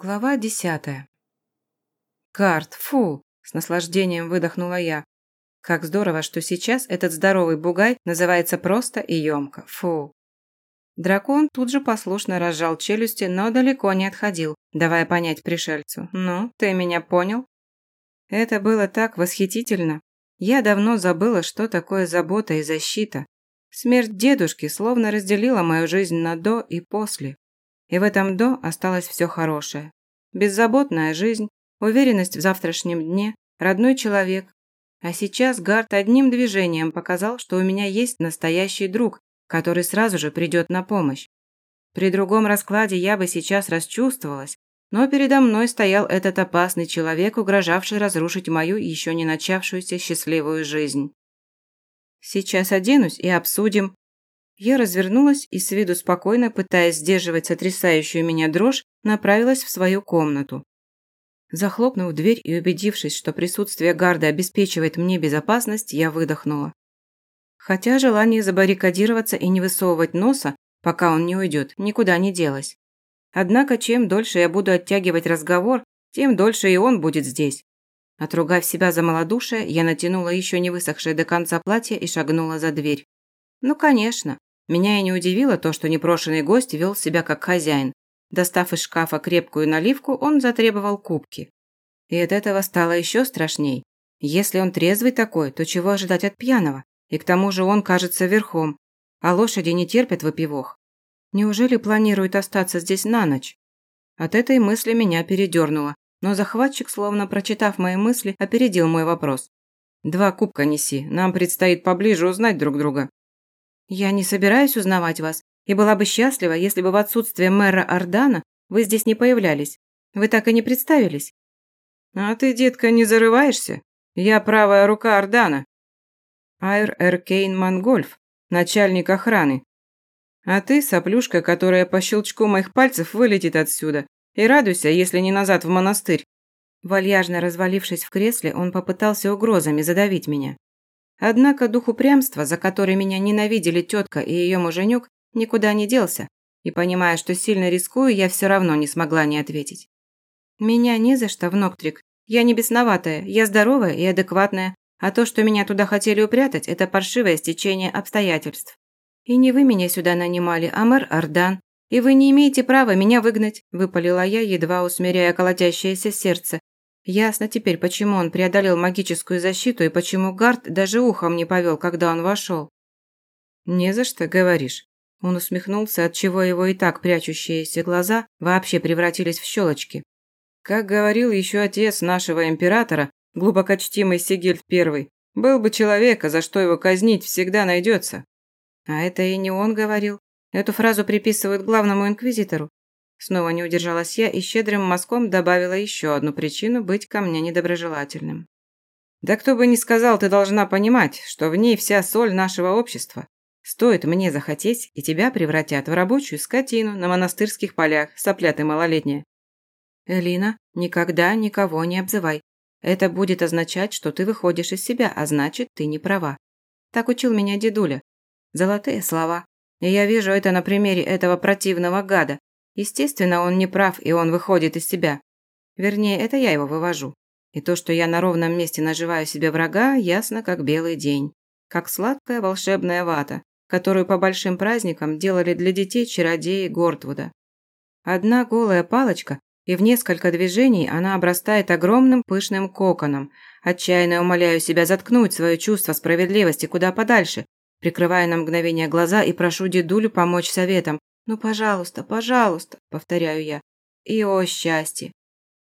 Глава десятая. «Карт, фу!» – с наслаждением выдохнула я. Как здорово, что сейчас этот здоровый бугай называется просто и емко. Фу. Дракон тут же послушно разжал челюсти, но далеко не отходил, давая понять пришельцу. «Ну, ты меня понял?» Это было так восхитительно. Я давно забыла, что такое забота и защита. Смерть дедушки словно разделила мою жизнь на «до» и «после». И в этом «до» осталось все хорошее. Беззаботная жизнь, уверенность в завтрашнем дне, родной человек. А сейчас Гарт одним движением показал, что у меня есть настоящий друг, который сразу же придет на помощь. При другом раскладе я бы сейчас расчувствовалась, но передо мной стоял этот опасный человек, угрожавший разрушить мою еще не начавшуюся счастливую жизнь. Сейчас оденусь и обсудим, я развернулась и с виду спокойно, пытаясь сдерживать сотрясающую меня дрожь, направилась в свою комнату. Захлопнув дверь и убедившись, что присутствие гарда обеспечивает мне безопасность, я выдохнула. Хотя желание забаррикадироваться и не высовывать носа, пока он не уйдет, никуда не делось. Однако, чем дольше я буду оттягивать разговор, тем дольше и он будет здесь. Отругав себя за малодушие, я натянула еще не высохшее до конца платье и шагнула за дверь. Ну, конечно, меня и не удивило то, что непрошенный гость вел себя как хозяин. Достав из шкафа крепкую наливку, он затребовал кубки. И от этого стало еще страшней. Если он трезвый такой, то чего ожидать от пьяного? И к тому же он, кажется, верхом. А лошади не терпят выпивох. Неужели планирует остаться здесь на ночь? От этой мысли меня передернуло, но захватчик, словно прочитав мои мысли, опередил мой вопрос. «Два кубка неси, нам предстоит поближе узнать друг друга». «Я не собираюсь узнавать вас, и была бы счастлива, если бы в отсутствие мэра Ордана вы здесь не появлялись. Вы так и не представились». «А ты, детка, не зарываешься? Я правая рука Ордана». Айр Эркейн Мангольф, начальник охраны. А ты, соплюшка, которая по щелчку моих пальцев вылетит отсюда. И радуйся, если не назад в монастырь. Вальяжно развалившись в кресле, он попытался угрозами задавить меня. Однако дух упрямства, за который меня ненавидели тетка и ее муженек, никуда не делся, и, понимая, что сильно рискую, я все равно не смогла не ответить. «Меня не за что, Вноктрик. Я не бесноватая, я здоровая и адекватная, а то, что меня туда хотели упрятать, это паршивое стечение обстоятельств. И не вы меня сюда нанимали, а мэр Ардан, и вы не имеете права меня выгнать», – выпалила я, едва усмиряя колотящееся сердце, Ясно теперь, почему он преодолел магическую защиту и почему Гард даже ухом не повел, когда он вошел. «Не за что, говоришь». Он усмехнулся, отчего его и так прячущиеся глаза вообще превратились в щелочки. Как говорил еще отец нашего императора, глубокочтимый Сигельд I, был бы человека, за что его казнить всегда найдется. А это и не он говорил. Эту фразу приписывают главному инквизитору. Снова не удержалась я и щедрым мазком добавила еще одну причину быть ко мне недоброжелательным. «Да кто бы ни сказал, ты должна понимать, что в ней вся соль нашего общества. Стоит мне захотеть, и тебя превратят в рабочую скотину на монастырских полях, сопля ты малолетняя». «Элина, никогда никого не обзывай. Это будет означать, что ты выходишь из себя, а значит, ты не права». Так учил меня дедуля. Золотые слова. И я вижу это на примере этого противного гада, Естественно, он не прав, и он выходит из себя. Вернее, это я его вывожу. И то, что я на ровном месте наживаю себе врага, ясно как белый день. Как сладкая волшебная вата, которую по большим праздникам делали для детей чародеи Гортвуда. Одна голая палочка, и в несколько движений она обрастает огромным пышным коконом. Отчаянно умоляю себя заткнуть свое чувство справедливости куда подальше, прикрывая на мгновение глаза и прошу дедулю помочь советом, «Ну, пожалуйста, пожалуйста», – повторяю я. И о счастье!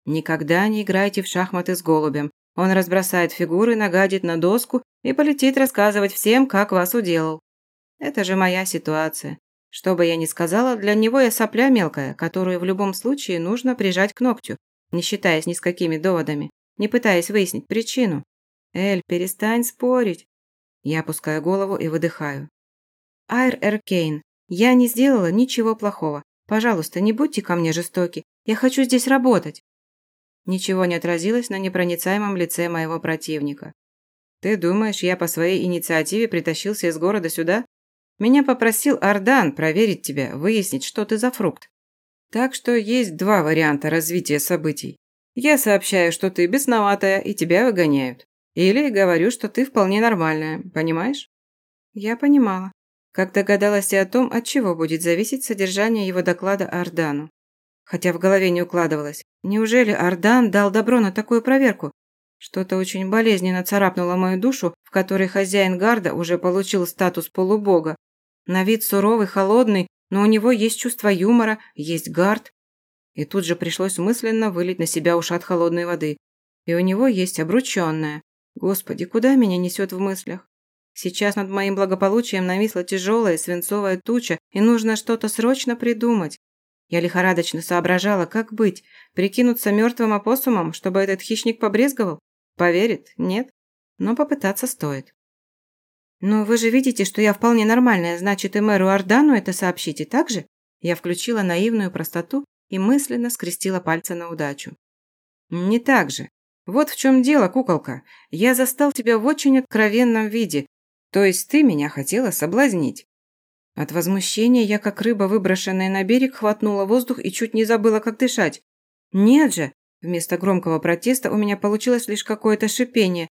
Никогда не играйте в шахматы с голубем. Он разбросает фигуры, нагадит на доску и полетит рассказывать всем, как вас уделал. Это же моя ситуация. Что бы я ни сказала, для него я сопля мелкая, которую в любом случае нужно прижать к ногтю, не считаясь ни с какими доводами, не пытаясь выяснить причину. «Эль, перестань спорить!» Я опускаю голову и выдыхаю. Айр Эркейн, я не сделала ничего плохого. Пожалуйста, не будьте ко мне жестоки. Я хочу здесь работать. Ничего не отразилось на непроницаемом лице моего противника. Ты думаешь, я по своей инициативе притащился из города сюда? Меня попросил Ардан проверить тебя, выяснить, что ты за фрукт. Так что есть два варианта развития событий. Я сообщаю, что ты бесноватая, и тебя выгоняют. Или говорю, что ты вполне нормальная, понимаешь? Я понимала. Как догадалась и о том, от чего будет зависеть содержание его доклада Ардану. Хотя в голове не укладывалось. Неужели Ардан дал добро на такую проверку? Что-то очень болезненно царапнуло мою душу, в которой хозяин гарда уже получил статус полубога. На вид суровый, холодный, но у него есть чувство юмора, есть гард. И тут же пришлось мысленно вылить на себя ушат холодной воды. И у него есть обрученная. Господи, куда меня несет в мыслях? Сейчас над моим благополучием нависла тяжелая свинцовая туча, и нужно что-то срочно придумать. Я лихорадочно соображала, как быть, прикинуться мертвым опоссумом, чтобы этот хищник побрезговал? Поверит? Нет? Но попытаться стоит. «Но вы же видите, что я вполне нормальная, значит, и мэру Ордану это сообщите, так же?» Я включила наивную простоту и мысленно скрестила пальцы на удачу. «Не так же. Вот в чем дело, куколка. Я застал тебя в очень откровенном виде. То есть ты меня хотела соблазнить. От возмущения я, как рыба, выброшенная на берег, хватнула воздух и чуть не забыла, как дышать. Нет же! Вместо громкого протеста у меня получилось лишь какое-то шипение.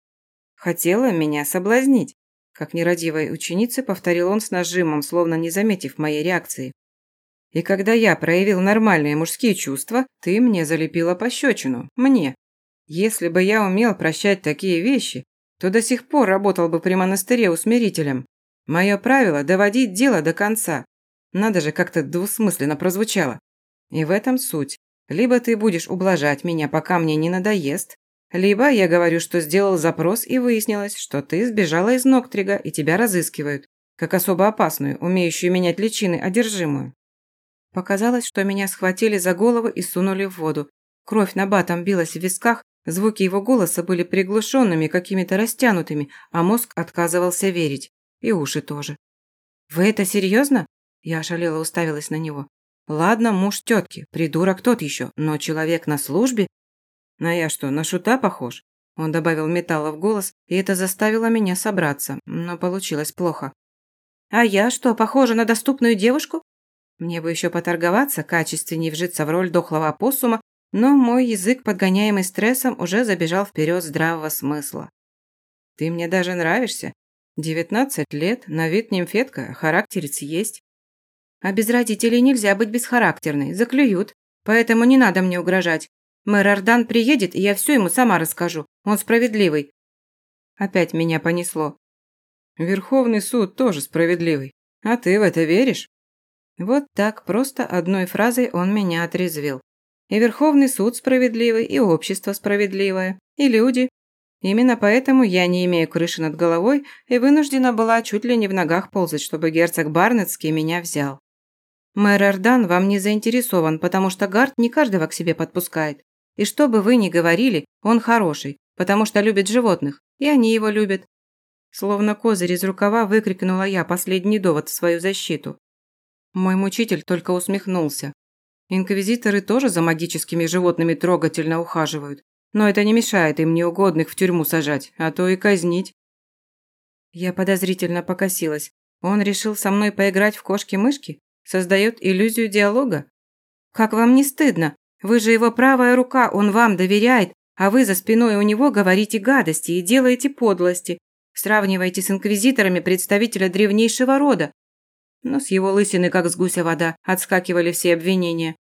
Хотела меня соблазнить. Как нерадивой ученице повторил он с нажимом, словно не заметив моей реакции. И когда я проявил нормальные мужские чувства, ты мне залепила пощечину. Мне. Если бы я умел прощать такие вещи, то до сих пор работал бы при монастыре усмирителем. Мое правило – доводить дело до конца. Надо же, как-то двусмысленно прозвучало. И в этом суть. Либо ты будешь ублажать меня, пока мне не надоест, либо я говорю, что сделал запрос и выяснилось, что ты сбежала из Ноктрига и тебя разыскивают, как особо опасную, умеющую менять личины, одержимую. Показалось, что меня схватили за голову и сунули в воду. Кровь на батом билась в висках, Звуки его голоса были приглушенными, какими-то растянутыми, а мозг отказывался верить. И уши тоже. «Вы это серьезно?» Я ошалела уставилась на него. «Ладно, муж тетки, придурок тот еще, но человек на службе?» «На я что, на шута похож?» Он добавил металла в голос, и это заставило меня собраться, но получилось плохо. «А я что, похожа на доступную девушку?» Мне бы еще поторговаться, качественнее вжиться в роль дохлого опоссума но мой язык, подгоняемый стрессом, уже забежал вперед здравого смысла. «Ты мне даже нравишься. Девятнадцать лет, на вид нимфетка, характерец есть. А без родителей нельзя быть бесхарактерной, заклюют. Поэтому не надо мне угрожать. Мэр Ордан приедет, и я все ему сама расскажу. Он справедливый». Опять меня понесло. Верховный суд тоже справедливый. А ты в это веришь? Вот так просто одной фразой он меня отрезвил. И Верховный суд справедливый, и общество справедливое, и люди. Именно поэтому я не имею крыши над головой и вынуждена была чуть ли не в ногах ползать, чтобы герцог Барнетский меня взял. Мэр Эрдан вам не заинтересован, потому что Гард не каждого к себе подпускает. И что бы вы ни говорили, он хороший, потому что любит животных, и они его любят. Словно козырь из рукава выкрикнула я последний довод в свою защиту. Мой мучитель только усмехнулся. Инквизиторы тоже за магическими животными трогательно ухаживают, но это не мешает им неугодных в тюрьму сажать, а то и казнить. Я подозрительно покосилась. Он решил со мной поиграть в кошки-мышки? Создает иллюзию диалога? Как вам не стыдно? Вы же его правая рука, он вам доверяет, а вы за спиной у него говорите гадости и делаете подлости. Сравниваете с инквизиторами представителя древнейшего рода. Но с его лысины, как с гуся вода, отскакивали все обвинения.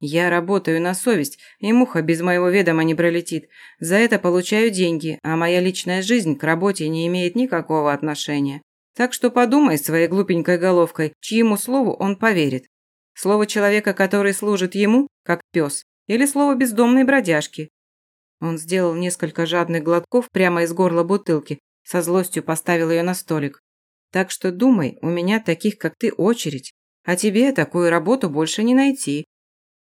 Я работаю на совесть, и муха без моего ведома не пролетит. За это получаю деньги, а моя личная жизнь к работе не имеет никакого отношения. Так что подумай своей глупенькой головкой, чьему слову он поверит. Слово человека, который служит ему, как пес, или слово бездомной бродяжки. Он сделал несколько жадных глотков прямо из горла бутылки, со злостью поставил ее на столик. Так что думай, у меня таких, как ты, очередь, а тебе такую работу больше не найти.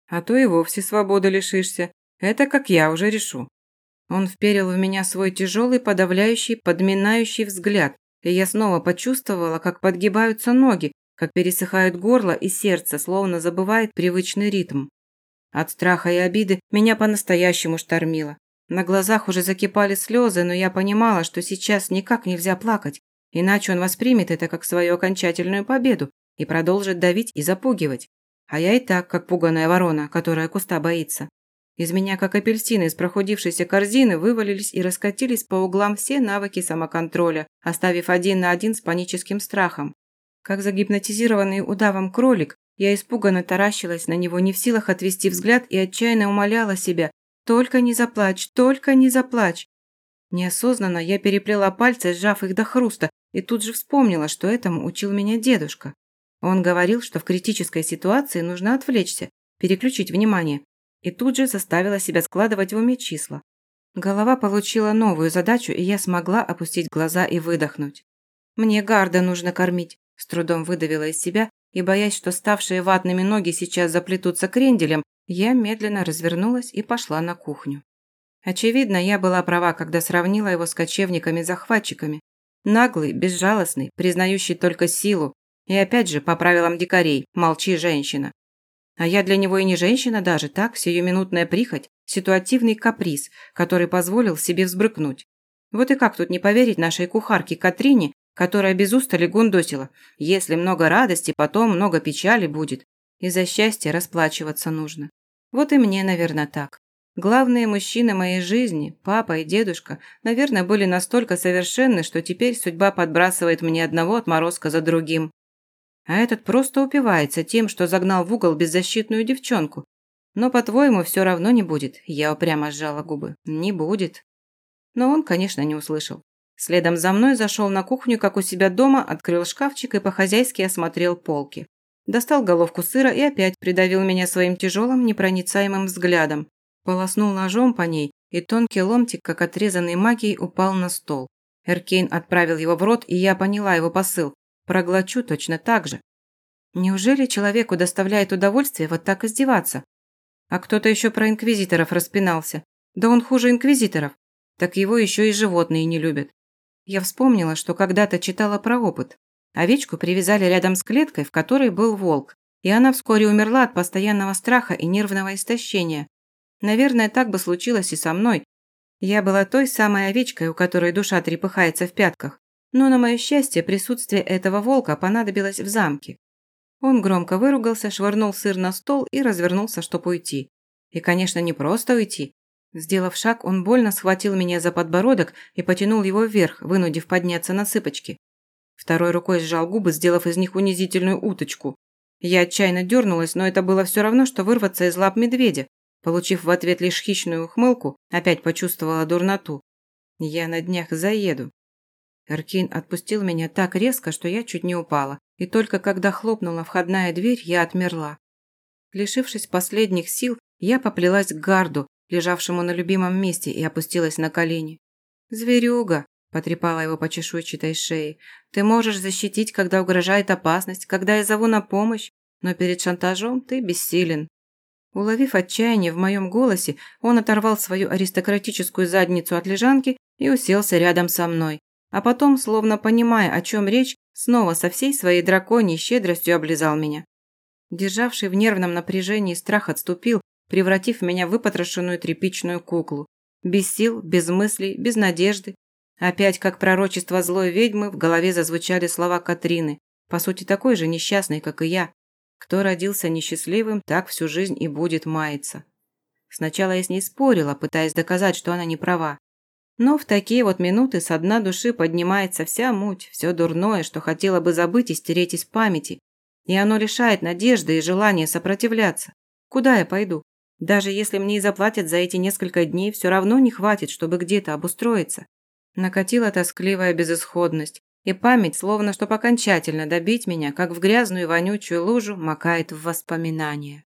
А то и вовсе свободы лишишься. Это как я уже решу. Он вперил в меня свой тяжелый, подавляющий, подминающий взгляд, и я снова почувствовала, как подгибаются ноги, как пересыхают горло и сердце, словно забывает привычный ритм. От страха и обиды меня по-настоящему штормило. На глазах уже закипали слезы, но я понимала, что сейчас никак нельзя плакать, иначе он воспримет это как свою окончательную победу и продолжит давить и запугивать. А я и так, как пуганая ворона, которая куста боится. Из меня, как апельсины из прохудившейся корзины, вывалились и раскатились по углам все навыки самоконтроля, оставив один на один с паническим страхом. Как загипнотизированный удавом кролик, я испуганно таращилась на него, не в силах отвести взгляд и отчаянно умоляла себя «Только не заплачь, только не заплачь!». Неосознанно я переплела пальцы, сжав их до хруста, и тут же вспомнила, что этому учил меня дедушка. Он говорил, что в критической ситуации нужно отвлечься, переключить внимание, и тут же заставила себя складывать в уме числа. Голова получила новую задачу, и я смогла опустить глаза и выдохнуть. «Мне гарда нужно кормить», – с трудом выдавила из себя, и, боясь, что ставшие ватными ноги сейчас заплетутся кренделем, я медленно развернулась и пошла на кухню. Очевидно, я была права, когда сравнила его с кочевниками-захватчиками. Наглый, безжалостный, признающий только силу. И опять же, по правилам дикарей, молчи, женщина. А я для него и не женщина даже, так, сиюминутная прихоть, ситуативный каприз, который позволил себе взбрыкнуть. Вот и как тут не поверить нашей кухарке Катрине, которая без устали гундосила. Если много радости, потом много печали будет. И за счастье расплачиваться нужно. Вот и мне, наверное, так. Главные мужчины моей жизни, папа и дедушка, наверное, были настолько совершенны, что теперь судьба подбрасывает мне одного отморозка за другим. А этот просто упивается тем, что загнал в угол беззащитную девчонку. Но, по-твоему, все равно не будет. Я упрямо сжала губы. Не будет. Но он, конечно, не услышал. Следом за мной зашел на кухню, как у себя дома, открыл шкафчик и по-хозяйски осмотрел полки. Достал головку сыра и опять придавил меня своим тяжелым, непроницаемым взглядом. Полоснул ножом по ней, и тонкий ломтик, как отрезанный магией, упал на стол. Эркейн отправил его в рот, и я поняла его посыл. Проглочу точно так же. Неужели человеку доставляет удовольствие вот так издеваться? А кто-то еще про инквизиторов распинался. Да он хуже инквизиторов. Так его еще и животные не любят. Я вспомнила, что когда-то читала про опыт. Овечку привязали рядом с клеткой, в которой был волк, и она вскоре умерла от постоянного страха и нервного истощения. Наверное, так бы случилось и со мной. Я была той самой овечкой, у которой душа трепыхается в пятках. Но, на мое счастье, присутствие этого волка понадобилось в замке. Он громко выругался, швырнул сыр на стол и развернулся, чтобы уйти. И, конечно, не просто уйти. Сделав шаг, он больно схватил меня за подбородок и потянул его вверх, вынудив подняться на цыпочки. Второй рукой сжал губы, сделав из них унизительную уточку. Я отчаянно дернулась, но это было все равно, что вырваться из лап медведя. Получив в ответ лишь хищную ухмылку, опять почувствовала дурноту. Я на днях заеду. Эркин отпустил меня так резко, что я чуть не упала, и только когда хлопнула входная дверь, я отмерла. Лишившись последних сил, я поплелась к гарду, лежавшему на любимом месте, и опустилась на колени. «Зверюга!» – потрепала его по чешуйчатой шее. «Ты можешь защитить, когда угрожает опасность, когда я зову на помощь, но перед шантажом ты бессилен». Уловив отчаяние в моем голосе, он оторвал свою аристократическую задницу от лежанки и уселся рядом со мной, а потом, словно понимая, о чем речь, снова со всей своей драконьей щедростью облизал меня. Державший в нервном напряжении страх отступил, превратив меня в выпотрошенную тряпичную куклу. Без сил, без мыслей, без надежды. Опять, как пророчество злой ведьмы, в голове зазвучали слова Катрины, по сути такой же несчастной, как и я. Кто родился несчастливым, так всю жизнь и будет маяться. Сначала я с ней спорила, пытаясь доказать, что она не права. Но в такие вот минуты со дна души поднимается вся муть, все дурное, что хотела бы забыть и стереть из памяти. И оно лишает надежды и желания сопротивляться. Куда я пойду? Даже если мне и заплатят за эти несколько дней, все равно не хватит, чтобы где-то обустроиться. Накатила тоскливая безысходность, и память, словно чтоб окончательно добить меня, как в грязную вонючую лужу, макает в воспоминания.